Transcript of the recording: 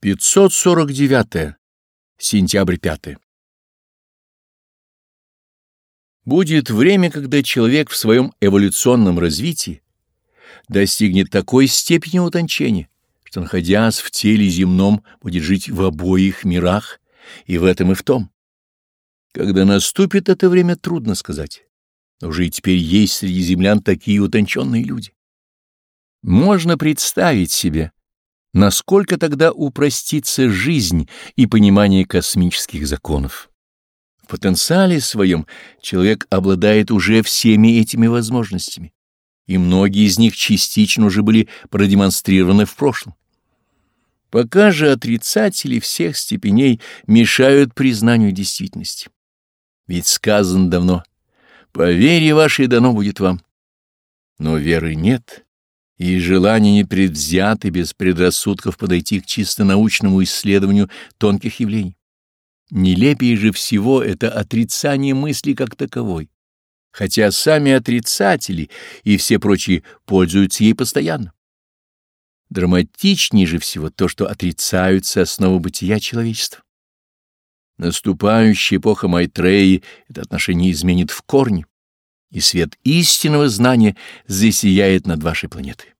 549. Сентябрь 5. Будет время, когда человек в своем эволюционном развитии достигнет такой степени утончения, что, находясь в теле земном, будет жить в обоих мирах, и в этом и в том. Когда наступит это время, трудно сказать. Но уже и теперь есть среди землян такие утонченные люди. Можно представить себе, насколько тогда упростится жизнь и понимание космических законов. В потенциале своем человек обладает уже всеми этими возможностями, и многие из них частично уже были продемонстрированы в прошлом. Пока же отрицатели всех степеней мешают признанию действительности. Ведь сказано давно «По вере вашей дано будет вам». Но веры нет, и желание непредвзято, без предрассудков подойти к чисто научному исследованию тонких явлений. Нелепее же всего это отрицание мысли как таковой, хотя сами отрицатели и все прочие пользуются ей постоянно. Драматичнее же всего то, что отрицаются основы бытия человечества. Наступающая эпоха Майтреи это отношение изменит в корне и свет истинного знания засияет над вашей планетой.